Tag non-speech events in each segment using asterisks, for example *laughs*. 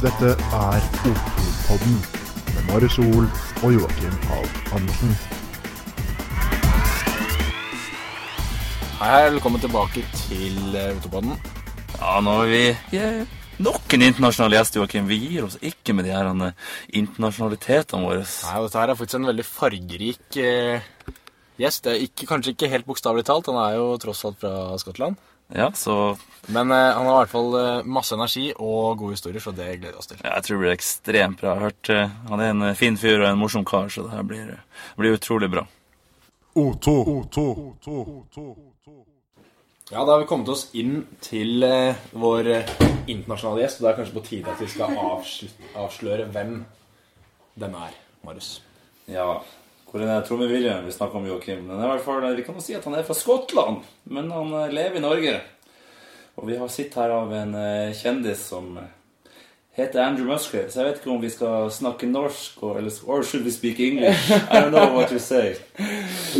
Dette er OK-podden med Marius Sol og Joakim Pahl Andersen. Hei, hei, velkommen tilbake til Otopodden. Ja, nå er vi yeah. nok en internasjonal gjest, Joakim. Vi gir oss ikke med de her eh, internasjonalitetene våre. Nei, Dette her er faktisk en veldig fargerik eh, gjest. Det er ikke, kanskje ikke helt bokstavelig talt, han er jo tross alt fra Skottland. Ja, så Men eh, han har i hvert fall eh, masse energi og gode historier, så det gleder vi oss til. ja, jeg tror det blir ekstremt bra. Jeg har hørt eh, Han er en eh, fin fyr og en morsom kar, så det her blir, eh, blir utrolig bra. O2. O2. O2. Ja, Da har vi kommet oss inn til vår internasjonale gjest, og det er kanskje på tide at vi skal avslut- avsløre hvem den er, Marius. Ja, hvor er den trommevirren vi snakker om, Joakim? Er i hvert fall, Vi kan jo si at han er fra Skottland, men han eh, lever i Norge. Og vi har sett her av en eh, kjendis som eh, heter Andrew Musgrave, så jeg vet ikke om vi skal snakke norsk, or, eller, or should we speak English? I don't know what you say.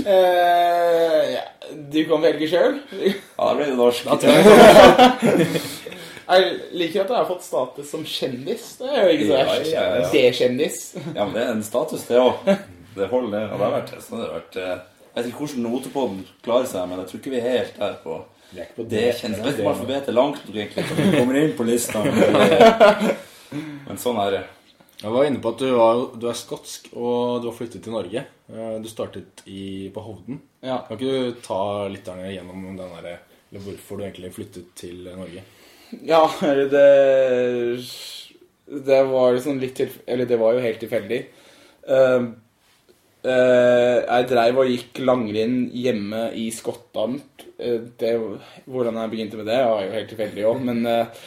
Uh, *laughs* ja, du kan velge sjøl. Ja, da blir det norsk. *laughs* Jeg liker at jeg har fått status som kjendis. Det er jo ikke så Ja, verst. ja, ja. D-kjendis. Ja, men det er en status, det òg. *laughs* Det holder, det. Og det har vært det. Så det har vært eh, Jeg vet ikke hvordan notepodden klarer seg, men jeg tror ikke vi er helt der på ikke på det. kjennes Jeg vet ikke om alfabetet er langt nok, egentlig. vi kommer inn på lista. Men, men sånn er det. Jeg var inne på at du, var, du er skotsk, og du har flyttet til Norge. Eh, Du startet i, på Hovden. Ja. Kan ikke du ta lytterne gjennom den der, eller hvorfor du egentlig flyttet til Norge? Ja, det Det var liksom litt tilf... Eller det var jo helt tilfeldig. Eh, jeg dreiv og gikk langrenn hjemme i Skottland. Eh, det, hvordan jeg begynte med det, var jo helt tilfeldig òg. Men eh,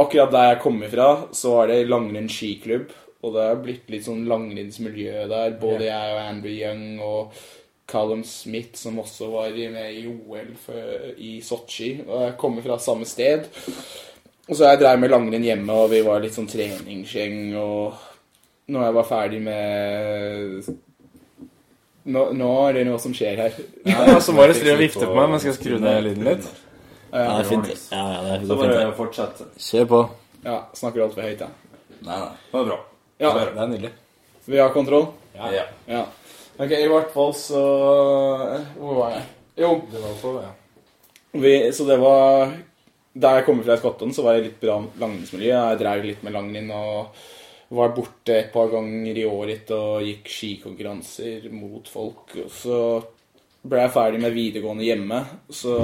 akkurat der jeg kom ifra, så var det langrenn skiklubb. Og det har blitt litt sånn langrennsmiljø der. Både jeg og Andrew Young og Callum Smith, som også var med i OL for, i Sotsji. Og jeg kommer fra samme sted. Og så jeg drev med langrenn hjemme, og vi var litt sånn treningsgjeng. Og når jeg var ferdig med Nå, nå er det noe som skjer her. Ja, så Marius driver og vifte på meg, men skal jeg skru ned lyden litt? Ja, det er fint. Ja, ja, det Så bare fint. fortsett. Kjør på. ja snakker du altfor høyt, ja? Nei, nei. Det var bra. Ja, Det er nydelig. vi har kontroll? Ja. Ja. Ok, i hvert fall så Hvor var jeg? Jo, Det var på, ja. vi, så det var Da jeg kommer fra Skottland, så var jeg litt bra langrennsmiljø. Jeg drev litt med langrenn og var borte et par ganger i året og gikk skikonkurranser mot folk. Og så ble jeg ferdig med videregående hjemme. Så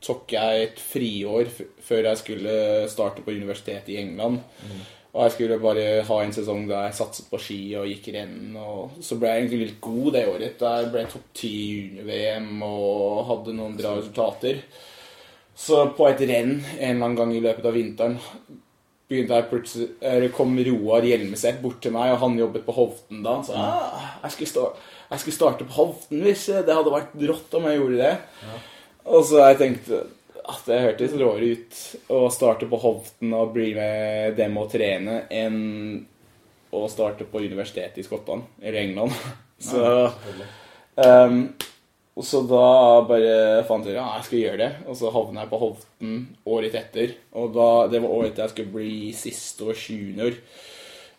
tok jeg et friår før jeg skulle starte på universitetet i England. Og jeg skulle bare ha en sesong der jeg satset på ski og gikk renn. Og så ble jeg egentlig litt god det året. Der ble jeg topp ti i junior-VM og hadde noen bra resultater. Så på et renn en eller annen gang i løpet av vinteren begynte jeg plutselig, eller kom Roar Hjelmeset bort til meg, og han jobbet på Hovden da. Han sa ah, jeg, skulle stå, jeg skulle starte på Hovden hvis det hadde vært rått om jeg gjorde det. Og så jeg tenkte at det hørtes råere ut å starte på Hovden og bli med dem og trene enn å starte på universitetet i Skottland, eller England. *laughs* Så um, og så da bare fant jeg ja, jeg skal gjøre det. Og så havna jeg på Hovden året etter. Og da, det var året jeg skulle bli siste år junior.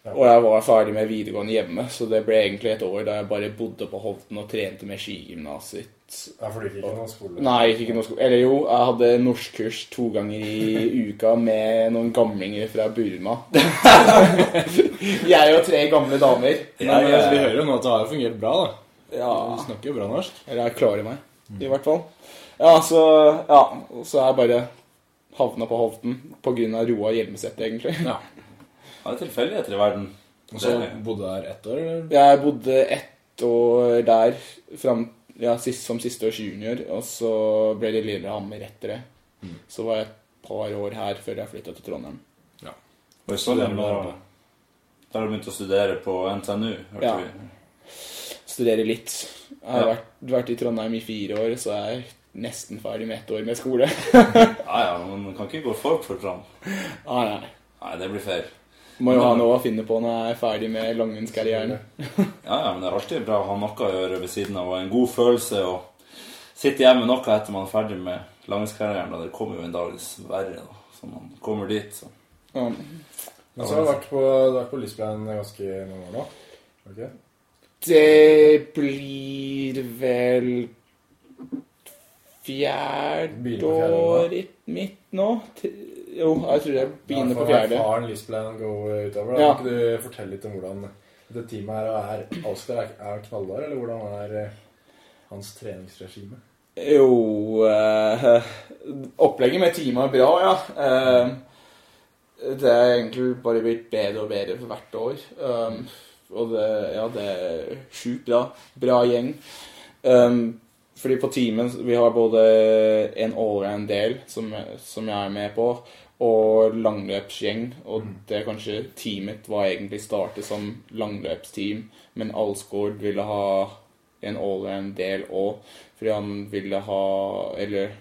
Og jeg var ferdig med videregående hjemme, så det ble egentlig et år da jeg bare bodde på Hovden og trente med skigymnaset. Ja, for du fikk ikke noen skole? Nei, jeg fikk ikke noe skole. Eller jo, jeg hadde norskkurs to ganger i uka med noen gamlinger fra Burma. *laughs* jeg og tre gamle damer. Men eh, vi hører jo nå at det har jo fungert bra, da. Ja, Du snakker jo bra norsk. eller jeg klarer meg, i hvert fall. Ja, så Ja, så er jeg bare havna på Hovden av Roar Hjelmeset, egentlig. Ja. Det er tilfeldigheter i verden. Og så bodde du der ett år, eller? Jeg bodde ett år der fram, ja, sist, som siste års junior, og så ble det Lillehammer etter det. Så var jeg et par år her før jeg flytta til Trondheim. Ja. Og i da da har du begynt å studere på NTNU, hørte Ja. vi. Studere litt. Jeg har Ja. vært, vært i Trondheim i fire år, så jeg er nesten ferdig med ett år med skole. *laughs* Ja, ja, men man kan ikke gå folk for trond. fram. ah, nei. Nei, det blir feil. Må jo ha noe å finne på når jeg er ferdig med langrennskarrieren. Ja, ja, men det er alltid bra å ha noe å gjøre ved siden av, og en god følelse å sitte hjemme med noe etter man er ferdig med langrennskarrieren. da Det kommer jo en dag, dessverre, da, så man kommer dit. Så. Ja. Men så har du vært på, vært på ganske mange år nå. Okay. Det blir vel fjerde på året mitt nå. Jo, jeg tror jeg begynner på Ja, fjerde. for Faren Lisbelaien å gå utover. Da Ja. Kan ikke du fortelle litt om hvordan dette teamet her er Alskar er, er knallhard, eller hvordan er eh, hans treningsregime? Jo eh, Opplegget med teamet er bra, ja. Eh, det er egentlig bare blitt bedre og bedre for hvert år. Um, og det, ja, det er sjukt bra. Bra gjeng. Um, fordi på teamet Vi har både en allround-del, som, som jeg er med på, og langløpsgjeng. Og det er kanskje teamet var egentlig startet som langløpsteam, men Alsgaard ville ha en allround-del òg, fordi han ville ha Eller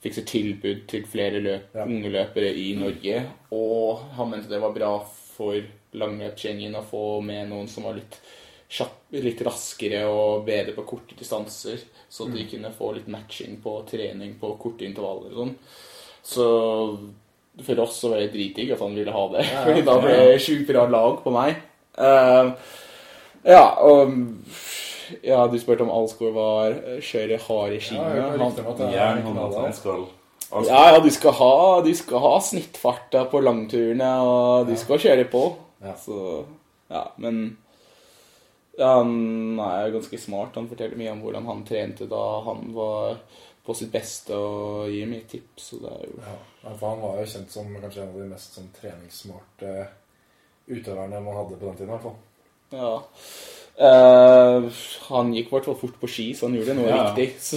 fikse tilbud til flere løp, Ja. unge løpere i Norge. Og han mente det var bra for langløpsgjengen å få med noen som var litt litt raskere og bedre på korte distanser, så at de kunne få litt matching på trening på korte intervaller og sånn. Så for oss så var det dritdigg at han ville ha det, Ja, fordi da ble det sjukt bra lag på meg. Uh, ja, og ja, du spurte om Alsgaard var kjører hard regime. Ja, jeg har Han- skal ja, ja, de skal ha, de skal ha snittfarta på langturene, og de skal kjøre på. Ja. Så, ja, men ja, han er ganske smart. Han forteller mye om hvordan han trente da han var på sitt beste, og gir mye tips. Så det er jo Ja, for han var jo kjent som kanskje en av de mest sånn, treningssmarte utøverne man hadde på den tiden. i hvert fall. Ja. Eh, han gikk i hvert fall fort på ski, så han gjorde noe Ja. riktig. Så.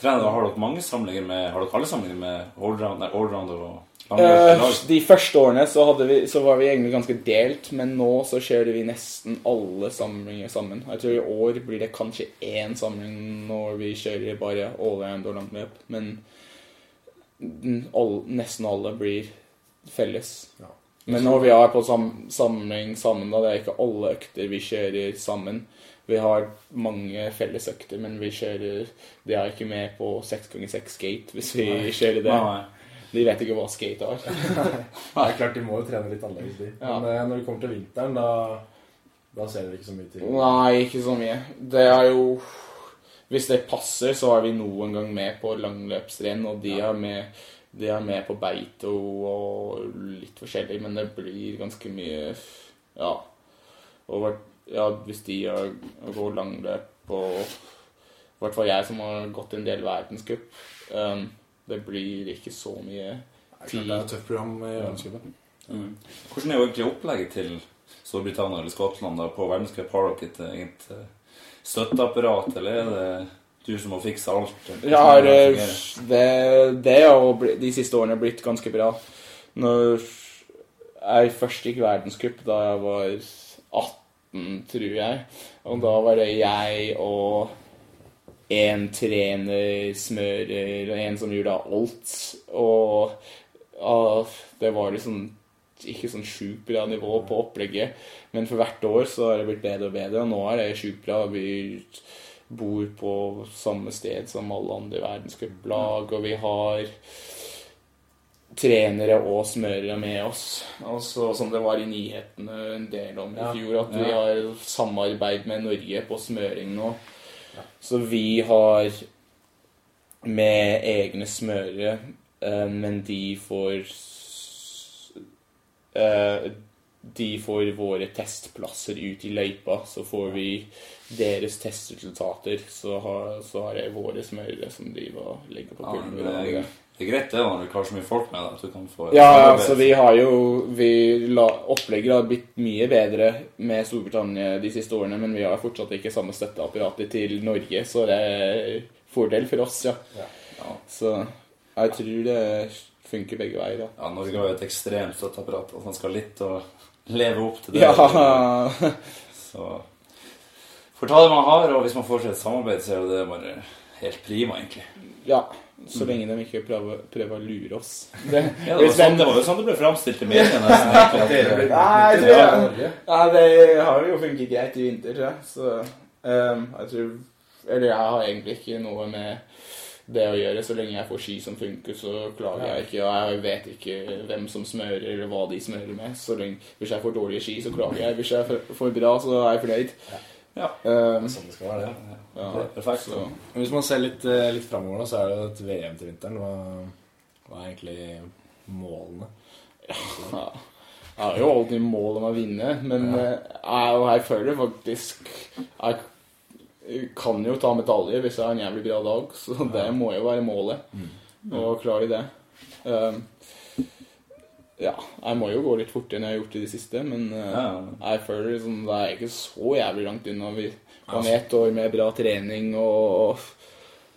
Trener, har dere mange samlinger med Har dere alle samlinger med allround, nei, allround og Eh, de første årene så, vi, så var vi egentlig ganske delt, men nå så kjører vi nesten alle samlinger sammen. Jeg tror i år blir det kanskje én samling når vi kjører bare allround og langløp, men all, nesten alle blir felles. Ja. Men når vi er på sam, samling sammen, da, det er ikke alle økter vi kjører sammen. Vi har mange felles økter, men vi kjører Det er ikke med på 6x6 skate hvis vi Nei. kjører det. Nei, nei. De vet ikke hva skate er. *laughs* Er klart de må jo trene litt annerledes, de. Ja. Men eh, når det kommer til vinteren, da, da ser dere ikke så mye til. Nei, ikke så mye. Det er jo Hvis det passer, så er vi noen gang med på langløpsrenn, og de er med de er med på beito og litt forskjellig, men det blir ganske mye Ja. Og ja, hvis de går langløp og I hvert fall jeg som har gått en del verdenscup. Um, det blir ikke så mye tid. det er et tøft program i verdenscupen. Mm. Hvordan er jo egentlig opplegget til Storbritannia eller Skottland da, på verdenscup? Har dere et eget eh, støtteapparat, eller er det du som må fikse alt? Ja, eh, det, det har jo de siste årene blitt ganske bra. Når jeg først gikk verdenscup da jeg var 18, tror jeg, og da var det jeg og en trener, smører, og en som gjorde alt. Og ja, det var liksom ikke sånn sjukt bra nivå på opplegget. Men for hvert år så har det blitt bedre og bedre, og nå er det sjukt bra. Vi bor på samme sted som alle andre verdenscuplag, og vi har trenere og smørere med oss. Altså, som det var i nyhetene en del om i fjor, at vi har samarbeid med Norge på smøring nå. Så vi har med egne smørere, eh, men de får eh, De får våre testplasser ut i løypa, så får vi deres testresultater. Så har, så har jeg våre smørere som driver og legger på gulvet. Det, er, greit det da, når du har så mye folk med deg, Ja, altså vi har jo vi la, Opplegget har blitt mye bedre med Storbritannia de siste årene, men vi har fortsatt ikke samme støtteapparatet til Norge, så det er fordel for oss, ja. Ja. Ja. Så jeg tror det funker begge veier, da. Ja, Norge har jo et ekstremt støtteapparat, og man skal litt å leve opp til det. Ja, Så får ta det man har, og hvis man får seg et samarbeid, så er jo det bare helt prima, egentlig. ja. Så lenge de ikke prøver, prøver å lure oss. *laughs* Det, Ja, det, var sånn, det var jo sånn det ble framstilt i *laughs* nesten, blir Nei, det-. Ja, det har jo funket greit i vinter, tror jeg. Så um, jeg tror Eller jeg har egentlig ikke noe med det å gjøre. Så lenge jeg får ski som funker, så klager jeg ikke. Og jeg vet ikke hvem som smører, eller hva de smører med. Så lenge, hvis jeg får dårlige ski, så klager jeg. Hvis jeg får- får bra, så er jeg fornøyd. Ja. Um, Sånn det skal være, det. ja, Perfekt. så, Hvis man ser litt, eh, litt framover, nå, så er det et VM til vinteren. Hva, hva er egentlig målene? ja. Jeg har jo alltid mål om å vinne, men ja. jeg, og jeg føler faktisk Jeg kan jo ta medalje hvis jeg har en jævlig bra dag, så det må jo være målet. Å klare det. Um, ja, jeg må jo gå litt fortere enn jeg har gjort i det siste, men uh, Ja. jeg føler liksom det er ikke så jævlig langt unna. Vi har med et år med bra trening og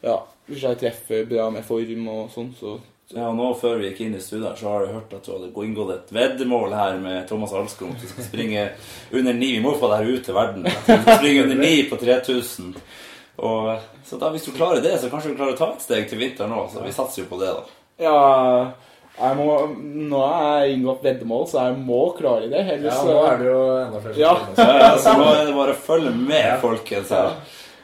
ja, hvis jeg treffer bra med form og sånn, så Ja, og nå Før vi gikk inn i studio, så har jeg hørt at du hadde inngått et veddemål her med Thomas Alskom. At du skal springe under ni. Vi må få det her ut til verden. Du skal springe under ni på 3000. Og, så da, hvis du klarer det, så kanskje du klarer å ta et steg til vinteren òg. Så vi satser jo på det, da. Ja, jeg må, nå er jeg inngått veddemål, så jeg må klare det. Ellers Ja, nå er det jo enda flere Ja. Ja, ja, så nå er det bare å følge med, folkens. her.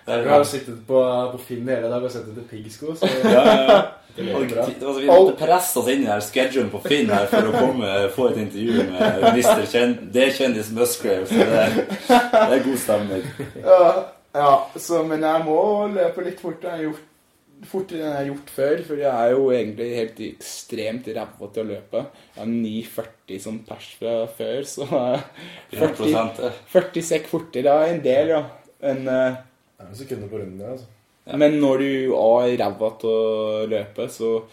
Er, Vi har jo sittet på, på Finn hele dag og sett etter piggsko, så ja, ja, ja. bra. Altså, vi måtte presse oss inn i her schedulen på Finn her for å komme, få et intervju med Mr. Kjen det kjendis Musgrave. Så det er, det er god stemning. Ja, ja så, men jeg må løpe litt fortere enn jeg har gjort fortere enn jeg har gjort før, for jeg er jo egentlig helt ekstremt ræva til å løpe. Jeg har 9,40 som pers fra før, så 40, 100 40 sekk fortere er en del, ja. Men, eh, Det er sekunder på runden, altså. men når du er ræva til å løpe, så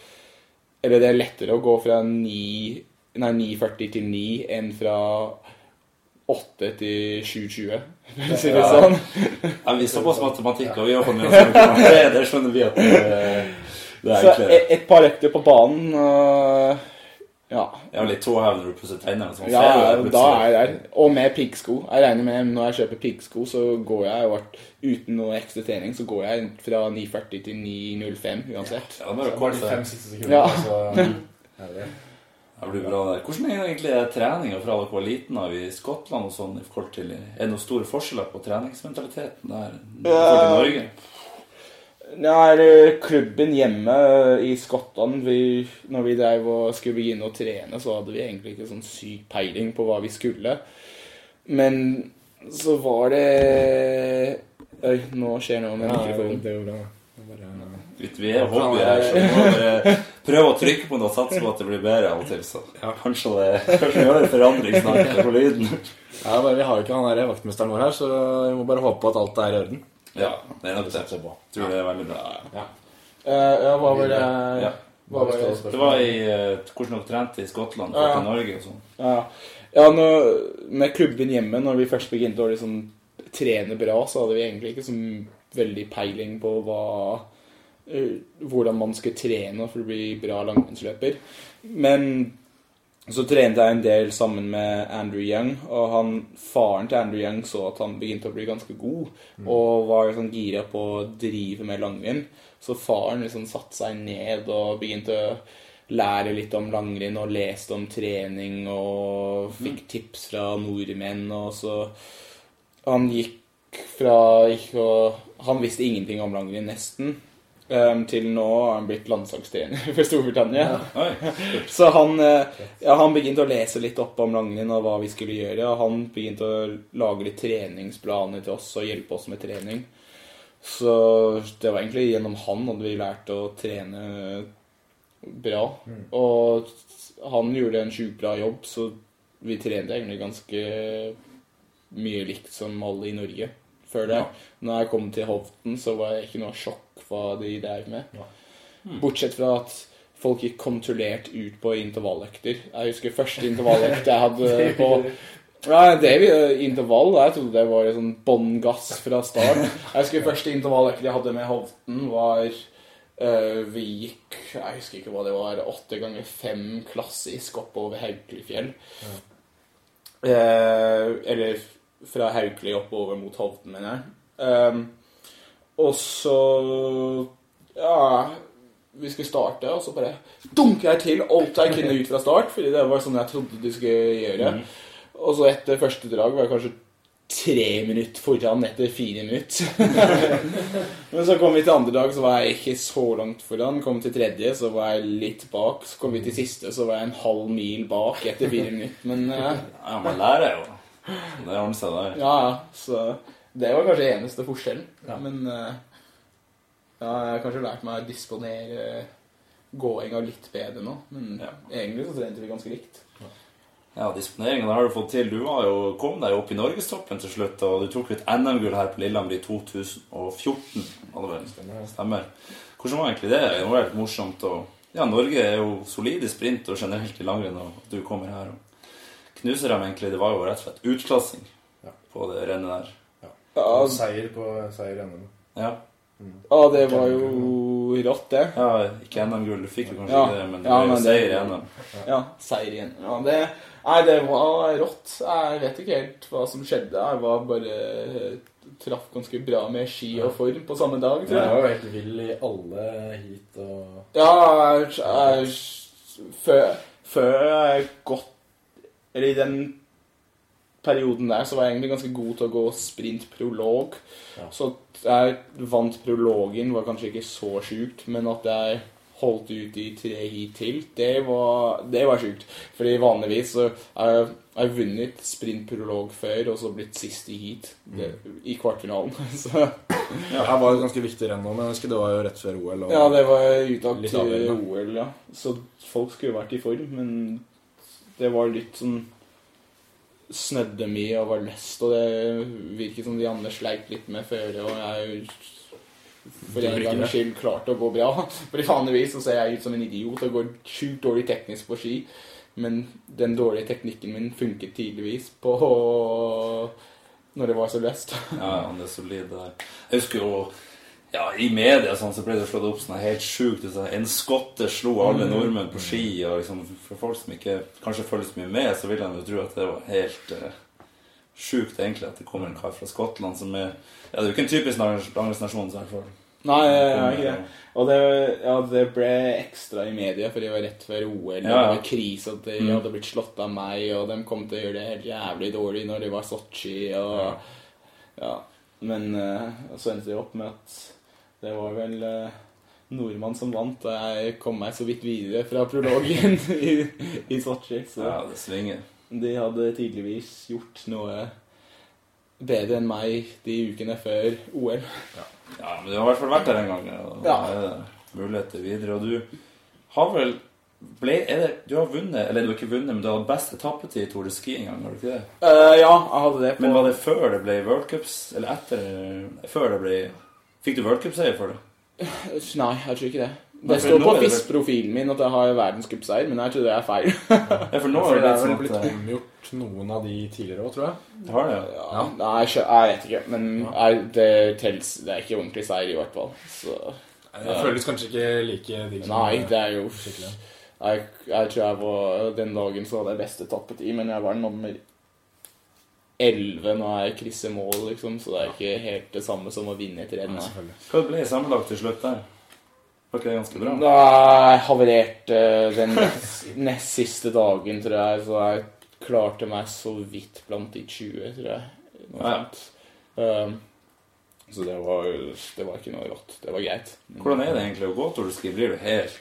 Eller det er lettere å gå fra 9 Nei, 9,40 til 9 enn fra 8 til 7,20, for å si det Ja. sånn. Ja, vi er såpass matematikk, og vi har fått med *laughs* oss noe. det. Det skjønner vi at det, det er Så et, et par økter på banen øh, Ja. Ja, litt tåhev når du pusser tennene. Sånn, ja da er jeg der. Og med piggsko. Jeg regner med når jeg kjøper piggsko, så går jeg hvert, uten noe ekstra trening, så går jeg fra 9,40 til 9,05 uansett. Ja, nå er det komme fem siste sekunder, Ja. så *laughs* det. Blir bra der. Hvordan er egentlig treninga fra dere var liten av i Skottland og sånn? i forhold til, Er det noen store forskjeller på treningsmentaliteten der i forhold Norge? Øh, klubben hjemme i Skottland. Vi, når vi drev og skulle begynne å trene, så hadde vi egentlig ikke sånn syk peiling på hva vi skulle. Men så var det Oi, nå skjer noe med Ja, mikrofonen. det går bra. Det ved er hobby her, så vi må bare prøve å trykke på noe og satse på at det blir bedre av og til. Så kanskje det kanskje gjør en forandring snart *laughs* på lyden. Ja, bare, Vi har jo ikke han der vaktmesteren vår her, så vi må bare håpe på at alt er i orden. Ja, det er nok det. på. Tror det er veldig bra. Ja. ja, hva var det Ja. Hva var det? Det var i eh, hvordan dere trente i Skottland Ja, ja. Norge og sånn. Ja, ja nå, med klubben hjemme, når vi først begynte å liksom trene bra, så hadde vi egentlig ikke så veldig peiling på hva, eh, hvordan man skulle trene for å bli bra langrennsløper. Men så trente jeg en del sammen med Andrew Young, og han, faren til Andrew Young så at han begynte å bli ganske god, og var sånn gira på å drive med langrenn. Så faren liksom satte seg ned og begynte å lære litt om langrenn og leste om trening og fikk tips fra nordmenn, og så Han gikk fra ikke å Han visste ingenting om langrenn, nesten. Ehm, til nå har han blitt landslagstrener *laughs* for Storbritannia. Ja. *laughs* Så han, eh, ja, han begynte å lese litt opp om langrenn og hva vi skulle gjøre. Og han begynte å lage litt treningsplaner til oss og hjelpe oss med trening. Så det var egentlig gjennom han at vi lærte å trene bra. Og han gjorde en sjukt bra jobb, så vi trente egentlig ganske mye likt som alle i Norge før det. Når jeg kom til Hovden, så var det ikke noe sjokk hva de drev med. Bortsett fra at folk gikk kontrollert ut på intervalløkter. Jeg husker første intervalløkt jeg hadde *laughs* på Nei, det er intervall. Jeg trodde det var sånn bånn gass fra start. Jeg husker første intervalløkt jeg hadde med Hovden, var uh, Vi gikk Jeg husker ikke hva det var. Åtte ganger fem klassisk oppover Haukelifjell. Uh, eller fra Haukeli oppover mot Hovden, mener jeg. Um, og så Ja, vi skulle starte, og så bare dunker jeg til alt jeg kunne ut fra start, fordi det var sånn jeg trodde de skulle gjøre. Og så etter første drag var jeg kanskje tre minutter foran etter fire minutter. *laughs* Men så kom vi til andre dag, så var jeg ikke så langt foran. Kom til tredje, så var jeg litt bak. Så kom vi til siste, så var jeg en halv mil bak etter fire minutter. Men uh, Ja, man lærer jo. Det ordner sett der. ja, ja. Så det var kanskje eneste forskjellen. Ja. Men eh, ja, jeg har kanskje lært meg å disponere gåinga litt bedre nå. Men Ja. egentlig så trente vi ganske likt. Ja, disponeringen har du fått til. Du var jo, kom deg opp i norgestoppen til slutt, og du tok et NM-gull her på Lillehammer i 2014. Var det? Stemmer. Hvordan var egentlig det? Det var helt morsomt. Og ja, Norge er jo solid i sprint og generelt i langrenn, og du kommer her og knuser dem egentlig. Det var jo rett og slett utklassing Ja. på det rennet der. Ja, Seier på seier i NM. Ja, ja det var jo rått, det. ja ikke NM-gull, du fikk jo kanskje Ja. ikke det, men det Ja, var jo seier i NM. Ja, seier igjen. Ja, det, nei, det var rått. Jeg vet ikke helt hva som skjedde. Jeg var bare traff ganske bra med ski og form på samme dag, tror Jeg jeg. var jo helt vill i alle heat og Ja, jeg, jeg, før, før jeg gått Eller i den perioden der så var jeg egentlig ganske god til å gå sprint prolog. Ja. Så jeg vant prologen var kanskje ikke så sjukt, men at jeg holdt ut i tre heat til, det var, det var sjukt. Fordi vanligvis så har jeg, jeg vunnet sprint prolog før, og så blitt sist i heat det, i kvartfinalen. *laughs* Så Ja, her var et ganske viktig renn nå, men jeg husker det var jo rett før OL. Og... Ja, det var uttak til. OL, ja. Så folk skulle vært i form, men det var litt sånn Snødde mye og var løst, og det virket som de andre sleit litt med føret, og jeg for en gangs skyld klarte å gå bra. *laughs* For vanligvis så ser jeg ut som en idiot og går sjukt dårlig teknisk på ski, men den dårlige teknikken min funket tydeligvis på *laughs* når det var så løst. Ja, det er solid der. Jeg husker jo ja, I media sånn, så ble det slått opp sånn helt sjukt. Så en skotte slo alle nordmenn på ski. og liksom, For folk som ikke kanskje følger så mye med, så vil de jo tro at det var helt eh, sjukt egentlig at det kommer en kar fra Skottland som er Ja, det er jo ikke en typisk langrennsnasjon. Nei, ja, ja, ja, det. Og det, ja, det ble ekstra i media, for det var rett før OL. Ja, ja. Det var krise at de Mm. hadde blitt slått av meg, og de kom til å gjøre det helt jævlig dårlig når de var Sotsji. Og, ja. Men uh, så endte de opp med at det var vel eh, nordmann som vant, og jeg kom meg så vidt videre fra prologen *laughs* i, i Sotsji. Så Ja, det svinger. de hadde tydeligvis gjort noe bedre enn meg de ukene før OL. Ja, men du har i hvert fall vært der en gang. Og Ja. er muligheter videre. Og du har vel ble, det, Du har vunnet, eller du har ikke vunnet, men du hadde best etappetid i Tour de Ski en gang, har du ikke det? Uh, ja, jeg hadde det på Men var det før det ble World Cups, eller etter Før det ble Fikk du World Cup-seier for det? Nei, jeg tror ikke det. Det står på FIS-profilen min at jeg har verdenscupseier, men jeg tror det er feil. Ja, for nå er det litt vel sånn blitt eh, omgjort noen av de tidligere òg, tror jeg. Det har det, ja. Ja, Nei, jeg, jeg vet ikke, men jeg, det tels Det er ikke ordentlig seier, i hvert fall. Så Det føles kanskje ikke like digg Nei, det er jo skikkelig. jeg, jeg tror jeg var Den dagen så hadde jeg best etappetid, men jeg var nummer 11 når jeg krysser mål, liksom, så det er ikke helt det samme som å vinne et renn. Hva ble. Hva ble sammenlagt til slutt der? Var ikke det ganske bra? Da jeg havarerte den nest, nest siste dagen, tror jeg, så jeg klarte meg så vidt blant de 20, tror jeg. Noe Ja. sånt. Um, så det var, det var ikke noe rått. Det var greit. Hvordan er det egentlig å gå Ski? Blir du helt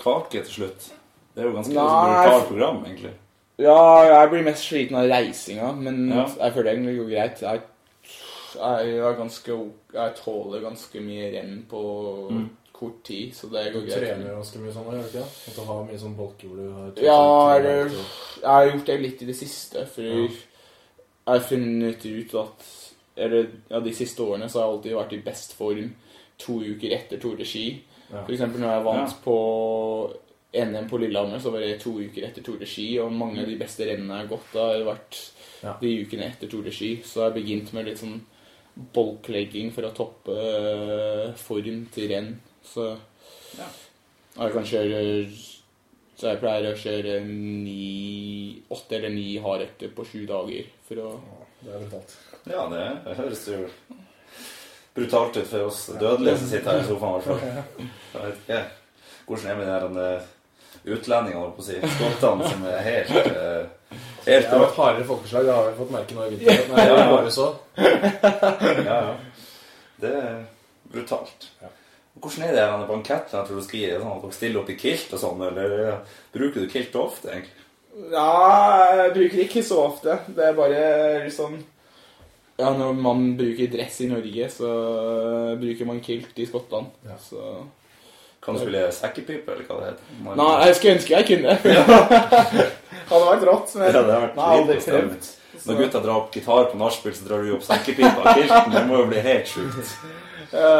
kake til slutt? Det er jo ganske Nei. brutalt program, egentlig. Ja, jeg blir mest sliten av reisinga, men Ja. jeg føler egentlig det går greit. Jeg, jeg, er ganske, jeg tåler ganske mye renn på Mm. kort tid, så det Du går greit. trener ganske mye sånn, gjør du ikke? At du har mye sånn bolker hvor du har Ja, eller Jeg har gjort det litt i det siste, for Ja. jeg har funnet ut at Eller ja, de siste årene så har jeg alltid vært i best form to uker etter Tour de Ski. Ja. Eksempel når jeg vant Ja. på NM på Lillehammer, så var det to uker etter Tour de Ski, og mange av de beste rennene jeg har gått, har vært Ja. de ukene etter Tour de Ski. Så jeg har begynt med litt sånn bolklegging for å toppe eh, form til renn. Så Ja. jeg kan kjøre Så jeg pleier å kjøre ni, åtte eller ni hardøkter på sju dager for å Det er brutalt. Ja, det, det høres jo brutalt ut for oss dødelige som sitter her i sofaen. i hvert fall. *laughs* Jeg vet ikke hvordan er det med de her utlendingene, holdt på å si, skottene, som er helt uh, Helt Det var rå. hardere folkeslag, det har vi fått merke nå i vinter. Nei, ja, var bare så. Ja, ja. Det er brutalt. Ja. Hvordan er det denne bankettene tror du skal gi sånn at dere stiller opp i kilt og sånn, eller bruker du kilt ofte, egentlig? Ja, jeg bruker det ikke så ofte. Det er bare liksom Ja, når man bruker dress i Norge, så bruker man kilt i Skottland. Ja. Så Kan du spille sekkepipe, eller hva det heter? Man- Nei, jeg skulle ønske jeg kunne. *laughs* *laughs* Hadde vært rått, men Ja, det hadde vært Nei, aldri prøvd. Når gutta drar opp gitar på nachspiel, så drar du opp sekkepipa av kilten. Det må jo bli helt sjukt. ja,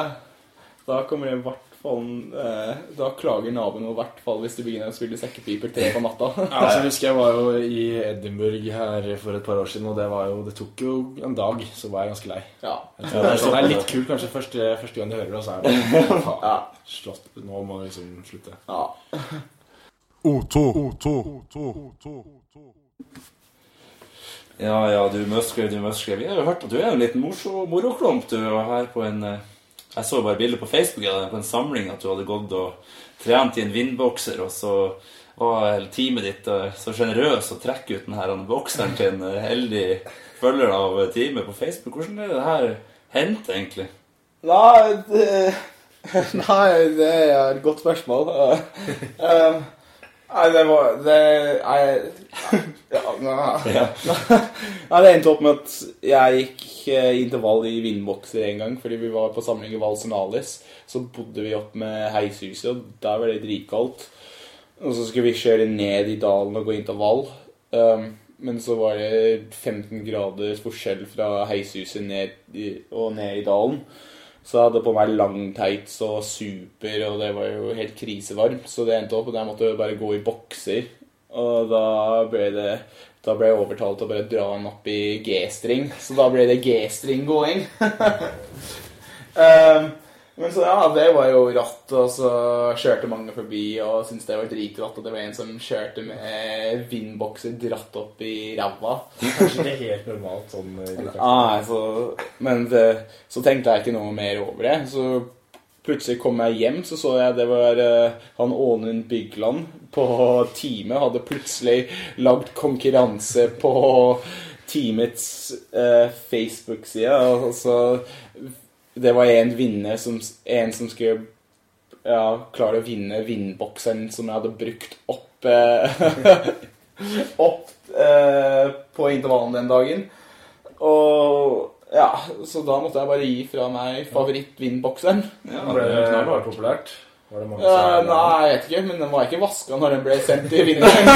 Da kommer det en hvert fall eh, Da klager naboen i hvert fall hvis du begynner å spille sekkepiper tre på natta. Ja, altså, jeg husker jeg var jo i Edinburgh her for et par år siden, og det, var jo, det tok jo en dag, så var jeg ganske lei. Ja. Jeg tror det, er, sånn, det er litt kult kanskje første, første gang du hører det, så er det faen, Ja. slått. Nå må vi liksom slutte. ja. O2, O2, O2, O2, O2. Ja, ja, du Musgrave, du Musgrave. Vi har jo hørt at du er en liten morso- moroklump, du. Her på en eh, Jeg så bare bilde på Facebook av deg på en samling at du hadde gått og trent i en vindbokser, og så var teamet ditt eh, så sjenerøs å trekke ut denne bokseren til en eh, heldig følger av eh, teamet på Facebook. Hvordan er det her hendt, egentlig? Nei, det, *laughs* nei, det er et godt spørsmål. *laughs* Nei, det var Det jeg, *laughs* ja, nei. Ja. *laughs* Nei, det endte opp med at jeg gikk eh, intervall i vindbokser en gang, fordi vi var på samling i Valsenalis. Så bodde vi opp med heishuset, og der var det dritkaldt. Og så skulle vi kjøre ned i dalen og gå intervall. Um, men så var det 15 graders forskjell fra heishuset ned i, og ned i dalen. Så jeg hadde på meg lang tights og super, og det var jo helt krisevarmt. Så det endte opp at jeg måtte bare gå i bokser. Og da ble det da ble jeg overtalt til å bare dra den opp i G-string. Så da ble det G-string-gåing. *laughs* um, men så ja, det var jo ratt, og så kjørte mange forbi og syntes det var dritratt. Og det var en som kjørte med vindbokser dratt opp i ræva. Kanskje ikke helt normalt sånn så, men det, så tenkte jeg ikke noe mer over det. Så plutselig kom jeg hjem, så så jeg det var uh, han Ånund Bygland på teamet hadde plutselig lagd konkurranse på teamets uh, Facebook-side. Og så Det var en vinner som En som skulle ja, klare å vinne vindbokseren som jeg hadde brukt opp eh, *laughs* Opp eh, på intervallen den dagen. Og ja, så da måtte jeg bare gi fra meg favorittvindbokseren. Ja, det ble knallhardt. populært? Var det mange Ja, som nei, jeg vet ikke, men den var ikke vaska når den ble sendt i vinneren.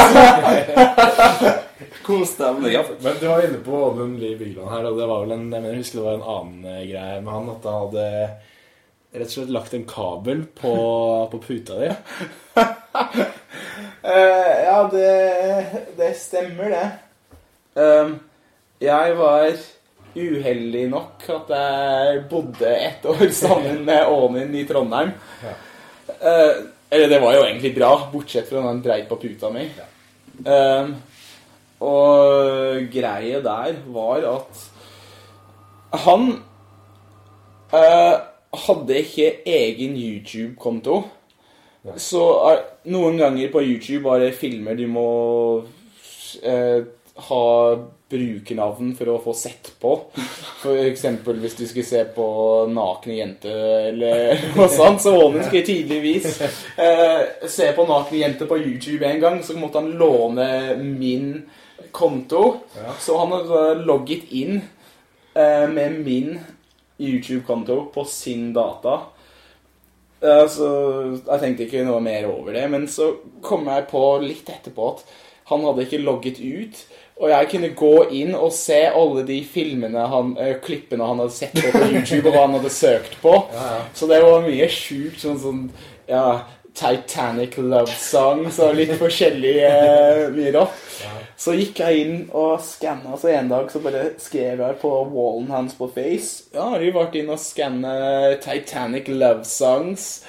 *laughs* God stemning. Ja. Men du var inne på Oddmund Lie Bygland her, og det var vel en, jeg mener, husker det var en annen eh, greie med han, at han hadde rett og slett lagt en kabel på, på puta di. uh, *laughs* ja, det, det stemmer, det. Um, jeg var uheldig nok at jeg bodde ett år sammen med Ånin i Trondheim. Ja. Eh, eller det var jo egentlig bra, bortsett fra den han dreit på puta mi. Ehm, og greia der var at han uh, hadde ikke egen YouTube-konto. Så uh, noen ganger på YouTube var det filmer du må ha brukernavn for å få sett på. Eksempel hvis du skulle se på nakne jenter eller *laughs* noe sånt. Så Ånen skulle tydeligvis eh, se på nakne jenter på YouTube en gang. Så måtte han låne min konto. Ja. Så han hadde logget inn eh, med min YouTube-konto på sin data. Eh, Så jeg tenkte ikke noe mer over det, men så kom jeg på litt etterpå at han hadde ikke logget ut, og jeg kunne gå inn og se alle de filmene han, eh, klippene han hadde sett på på YouTube, og hva han hadde søkt på. Så det var mye sjukt, sånn sånn, ja, Titanic love song, og litt forskjellig, eh, mye rått. Så gikk jeg inn og skanna, så en dag så bare skrev jeg på wallen hans på Face Ja, har du vært inn og skanna Titanic Love Songs?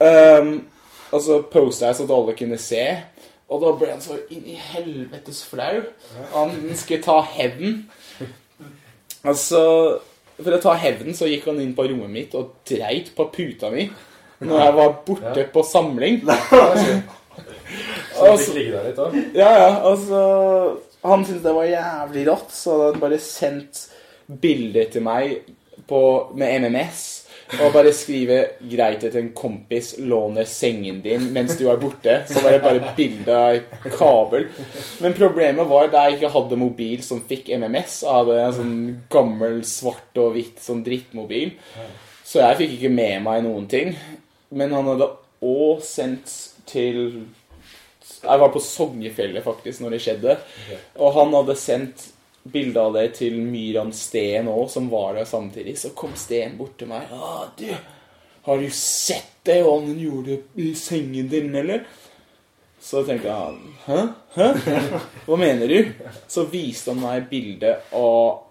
Um, og så posta jeg så at alle kunne se. Og da ble han så inn i helvetes flau. Han skulle ta hevn. Altså For å ta hevn så gikk han inn på rommet mitt og dreit på puta mi når jeg var borte på samling. *laughs* Så han fikk *laughs* ligge der litt òg? Ja, ja, altså han syntes det var jævlig rått, så hadde han bare sendt bilder til meg på, med MMS. *laughs* Og bare skrive 'greit til en kompis låner sengen din mens du er borte'. Så var det bare bilde av kabel. Men problemet var da jeg ikke hadde mobil som fikk MMS. Jeg hadde en sånn gammel svart og hvitt sånn drittmobil. Så jeg fikk ikke med meg noen ting. Men han hadde òg sendt til Jeg var på Sognefjellet faktisk når det skjedde. Og han hadde sendt bilde av det til Myran Steen òg, som var der samtidig. Så kom Steen bort til meg. Ah, du, har du sett det hva han gjorde i sengen din, eller? Så tenkte jeg Hæ? Hæ? Hva mener du? Så viste han meg bildet av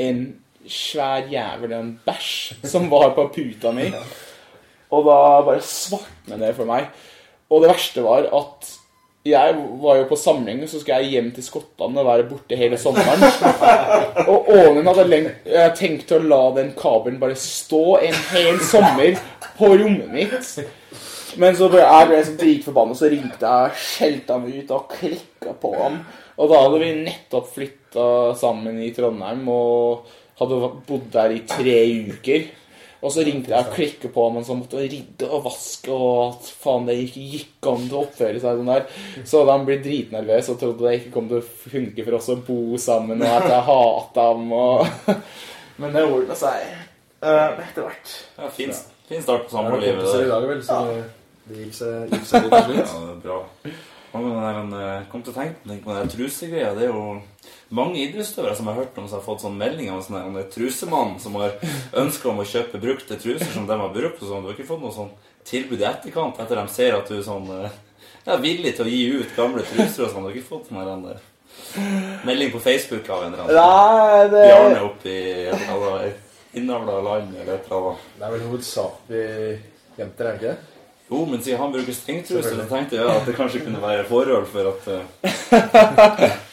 en svær jævel, en bæsj, som var på puta mi. Og da bare svartnet det for meg. Og det verste var at jeg var jo på samling, så skulle jeg hjem til Skottland og være borte hele sommeren. *laughs* Og Ånen hadde jeg tenkt å la den kabelen bare stå en hel sommer på rommet mitt. Men så ble jeg ble så dritforbanna, så ringte jeg, skjelte han ut og klikka på ham. Og da hadde vi nettopp flytta sammen i Trondheim og hadde bodd der i tre uker. Og så ringte jeg og klikket på mens han så måtte rydde og vaske, og at faen, det ikke gikk an til å oppføre seg sånn der. Så de han dritnervøse dritnervøs og trodde det ikke kom til å funke for oss å bo sammen, og at jeg hata dem og Men det ordna seg uh, etter hvert. Ja, fin, fin start på Det er samboerlivet kompiser i dag, vel, så det gikk seg, gikk seg litt til Ja, det er bra. Ganger jeg kom til å tenke, tenke på den trusegreia. Det er jo mange idrettsutøvere som jeg har hørt om som har fått sånn meldinger om, sånn er trusemann som har ønske om å kjøpe brukte truser som de har brukt. og sånn. Du har ikke fått noe sånn tilbud i etterkant etter at de ser at du er sånn ja, er villig til å gi ut gamle truser og sånn. Du har ikke fått sånn der eh, melding på Facebook av en eller annen Nei, det Bjarne oppe i innavla land eller et eller annet. Det er vel hovedsakelig jenter, er det ikke det? Jo, men siden han bruker stringtruse, så tenkte jeg at det kanskje kunne være forhold for at uh, *laughs*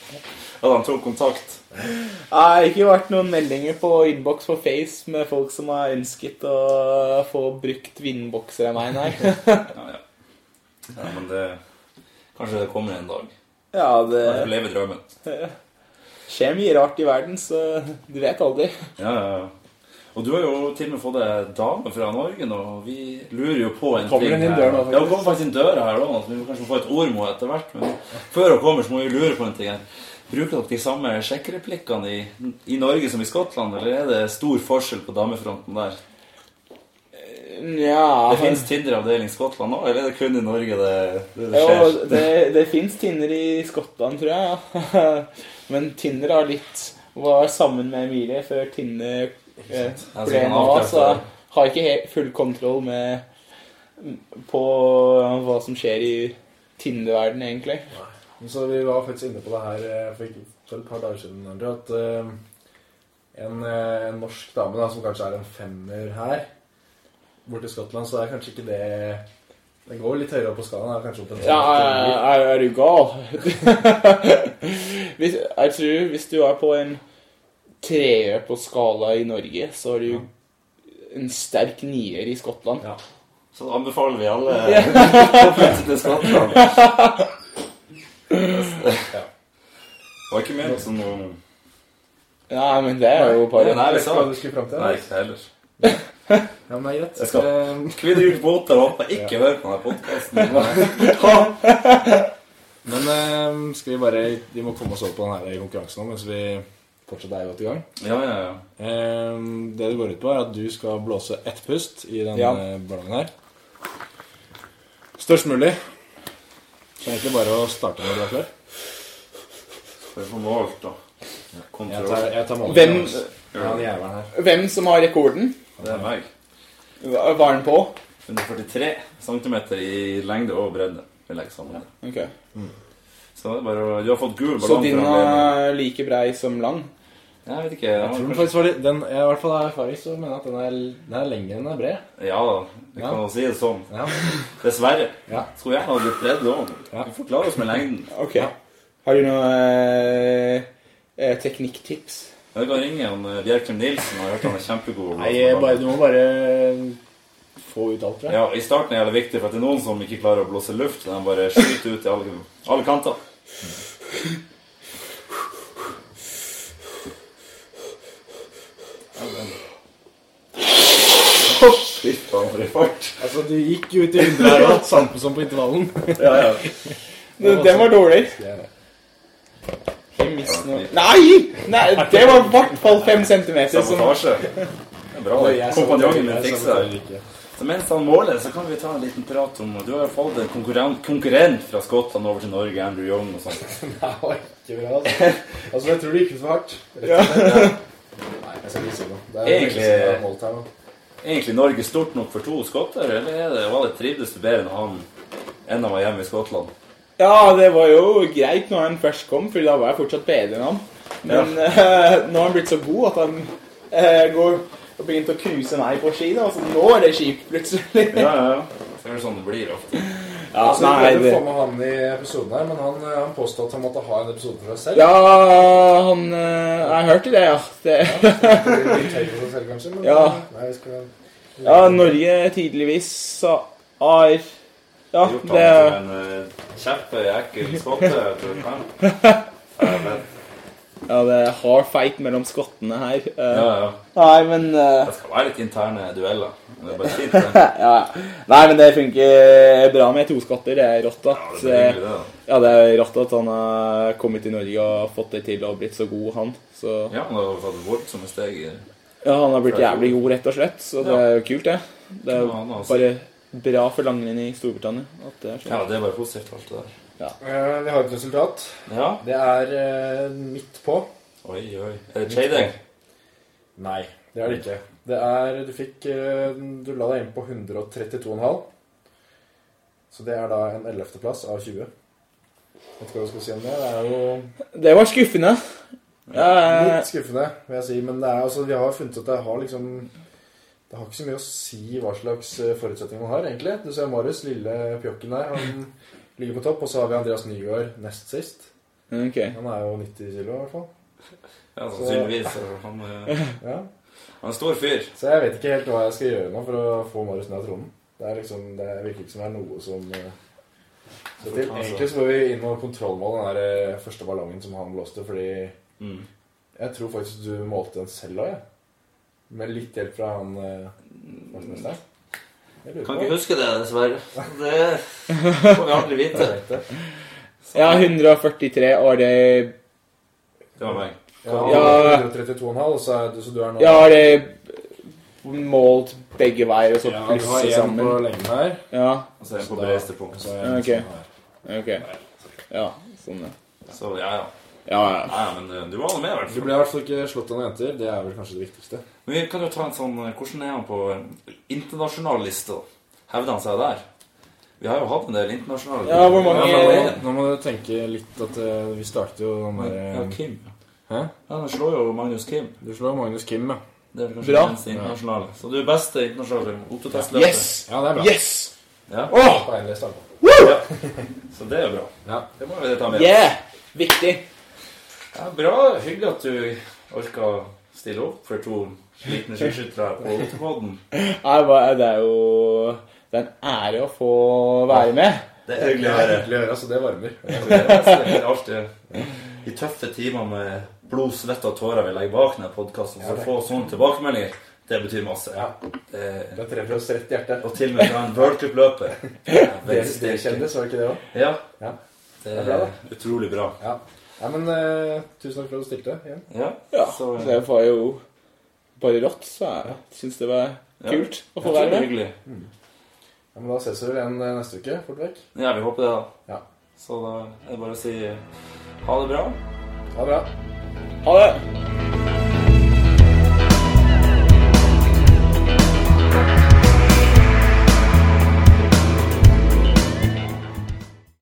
At han tok kontakt. Det har ikke vært noen meldinger på innboks på Face med folk som har ønsket å få brukt vindbokser av meg, nei. *laughs* Ja, ja. *laughs* ja men det Kanskje det kommer en dag. Ja, det Kanskje leve drømmen. skjer mye rart i verden, så du vet aldri. Ja, ja, ja. Og du har jo til og med fått deg dame fra Norge nå. og Vi lurer jo på en Kommer ting inn døren her. Ja, hun kommer faktisk inn døra her da, så vi må kanskje få et ord med henne etter hvert. Men før hun kommer, så må vi lure på en ting her. Bruker dere de samme sjekkereplikkene i, i Norge som i Skottland, eller er det stor forskjell på damefronten der? Ja, Det fins Tinder-avdeling i Skottland nå, eller er det kun i Norge det, det, det Jo, skjer? det, det fins Tinder i Skottland, tror jeg. ja. *laughs* Men Tinder har litt Var sammen med Emilie før Tinder eh, det så ble kan nå, så det. har ikke helt full kontroll med på hva som skjer i Tinder-verden, egentlig. Nei. Så vi var faktisk inne på det her eh, for, ikke, for et par dager siden, at uh, en, en norsk dame da, som kanskje er en femmer her, borte i Skottland, så er kanskje ikke det Den går litt høyere opp på skalaen. Er kanskje opp en Ja, sånn- er, er, er du gal? *laughs* hvis, jeg tror hvis du er på en treer på skala i Norge, så har du en sterk nier i Skottland. Ja. Så da anbefaler vi alle å flytte til Skottland. *laughs* Ja. Det var ikke ment som noe Nei, men det er jo bare Nei, sa ikke hva du til. Nei, ikke heller. Ja, men jeg greit. Jeg skal- kvinne ut på og håper jeg ikke hører på denne podkasten. *laughs* Men eh, skal vi bare Vi må komme oss over på denne konkurransen nå mens vi fortsatt er godt i gang. Ja, ja, ja. Eh, det det går ut på, er at du skal blåse ett pust i denne Ja. eh, ballongen her. Størst mulig. Så egentlig bare å starte når du er klar. Skal vi få målt, da? Jeg tar, jeg tar målet. Hvem, Ja, hvem som har rekorden? Det er meg. Var den på? 143 cm i lengde og bredde. Vil jeg sammen. Ok. Så det er bare å Du har fått gul Så ballong din er like brei som lang? Jeg vet ikke. Jeg tror den faktisk var litt den, jeg, I hvert fall av erfaring så mener jeg at den er, den er lengre enn den er bred. Ja da, vi kan jo si det sånn. Ja. *laughs* Dessverre. Ja. Skulle gjerne ha blitt bredde òg. Ja. Vi får klare oss med lengden. Ok. Har du noen eh, eh, teknikktips? Jeg kan ringe han eh, Nilsen. Jeg har hørt han er kjempegod. Nei, bare, du må bare få ut alt, tror jeg. Ja, I starten er det viktig, for at det er noen som ikke klarer å blåse luft. De bare skyter ut i alle, alle kanter. *laughs* skottene for en fart. Altså, du gikk jo ut i 100 her òg, samme som på intervallen. Ja, ja. Den den var dårlig. Nei! Nei, det var i hvert fall fem centimeter. Sabotasje. Bra. Kompanjongen min fikser det. Så mens han måler, så kan vi ta en liten prat om Du har jo fått en konkurrent, konkurrent fra Skottland over til Norge, Andrew Young og sånn. *laughs* Det var ikke bra, altså. Altså, jeg tror det gikk for hardt. Rett og *laughs* slett. Nei, jeg skal ikke si noe. Det er Egentlig- Egentlig... Norge stort nok for to skotter, eller er det, var det trivdes du bedre enn han enn han var hjemme i Skottland? ja, det var jo greit når han først kom, for da var jeg fortsatt bedre enn han. Men *laughs* eh, nå har han blitt så god at han uh, går og begynte å cruise meg på ski, da, så nå er det kjipt plutselig. Ja, ja, ja. Så er sånn det blir ofte. Ja, Altså, nei, jeg prøvde å få med han i episoden her, men han, eh, han påstod at han måtte ha en episode for seg selv. ja, han eh, Jeg hørte det, ja. Det, Litt høy for selv, kanskje, men *laughs* Ja. Nei, skal... ja, Norge tydeligvis så har Ja, Gjort det han til en uh, kjeppe, ekkel skotte. *laughs* Ja, det er hard fight mellom skottene her. Eh, ja, ja. Nei, men eh, Det skal være litt interne dueller. Det er bare fint, det. *laughs* ja. Nei, men det funker bra med to skatter. Det er rått Ja, at det er hyggelig, det. Ja, det er rått at han har kommet til Norge og fått det til og blitt så god, han. Så Ja, han har tatt voldsomme steg. i- ja, han har blitt jævlig god, rett og slett. Så det er jo kult, det. Det er Ja, bare bra for langrenn i Storbritannia at det er sånn. Ja, det er bare positivt, alt det der. Eh, Vi har et resultat. Ja. Det er eh, midt på. Oi, oi. Er det shading? Nei, det er det ikke. Det er Du fikk eh, Du la deg inn på 132,5. Så det er da en 11.-plass av 20. Vet ikke hva du skal si om det. Det er jo Det var skuffende. Ja, litt skuffende, vil jeg si. Men det er altså, vi har funnet at det har liksom Det har ikke så mye å si hva slags eh, forutsetninger man har, egentlig. Du ser Marius, lille pjokken der. Han *laughs* ligger på topp. Og så har vi Andreas Nygaard nest sist. Okay. Han er jo 90 kilo, i hvert fall. Ja, sannsynligvis. så Han, eh, Ja. Han er en stor fyr. Så jeg vet ikke helt hva jeg skal gjøre nå for å få Marius ned av tronen. Det er liksom, det virker ikke som det er noe som så til. Egentlig så må vi inn og kontrollmåle den der eh, første ballongen som han blåste, fordi Mm. jeg tror faktisk du målte den selv òg, jeg. Med litt hjelp fra han uh, vaktmesteren. Jeg Kan på. ikke huske det, dessverre. Det får vi aldri vite. *laughs* Jeg. Ja, 143 og det Det var meg. Ja, Ja. 132,5, så, er du- så du er nå Ja, har det målt begge veier og så Ja, du har plusse en på sammen? lengden her. Ja, Og så er jeg på bredeste punkt. så er en Ok. sånn her. ok. Ja, sånn ja. Så ja, ja. Ja, ja. Nei, men eh, du var nå med, i hvert Du fall. ble i hvert fall ikke slått av noen jenter. Det er vel kanskje det viktigste. Men vi kan jo ta en sånn eh, Hvordan er han på eh, internasjonal liste? Hevder han seg der? Vi har jo hatt en del internasjonale Ja, hvor mange- Ja, nå, nå må du tenke litt at eh, vi startet jo den Ja, der Kim. Hæ? Ja, Han slår jo Magnus Kim. Du slår Magnus Kim, ja. Det er kanskje Bra. den eneste internasjonale. Så du er beste internasjonale ototestløper. Yes! Ja, det er bra. Yes! Ja. Åh! Altså. ja. Så det er jo bra. Ja. Det må vi ta med. Yeah! Viktig. Ja, bra. Hyggelig at du orka å stille opp for to slitne skiskyttere på Otopoden. Nei, hva- Det er jo Det er en ære å få være med. Det er hyggelig å høre. hyggelig å høre. Altså, det varmer. Det er alltid i tøffe timer med blod, svette og tårer vi legger bak denne podkasten. Så Ja, å få sånne tilbakemeldinger, det betyr masse. Ja. Det, Det treffer oss rett i hjertet. og til og med fra en worldcup-løper. *laughs* Det, det kjennes, var det ikke det òg? Ja. Ja. Det Det er bra, da. utrolig bra. Ja. ja, men uh, tusen takk for at du stilte igjen. Ja. Ja, Så, så det var jo bare rått, så jeg syns det var Ja. kult å få være med. hyggelig. Ja, men Da ses vi vel igjen eh, neste uke, fort vekk. Ja, vi håper det, da. Ja. Så da er det bare å si ha det bra. Ha det bra. 好嘞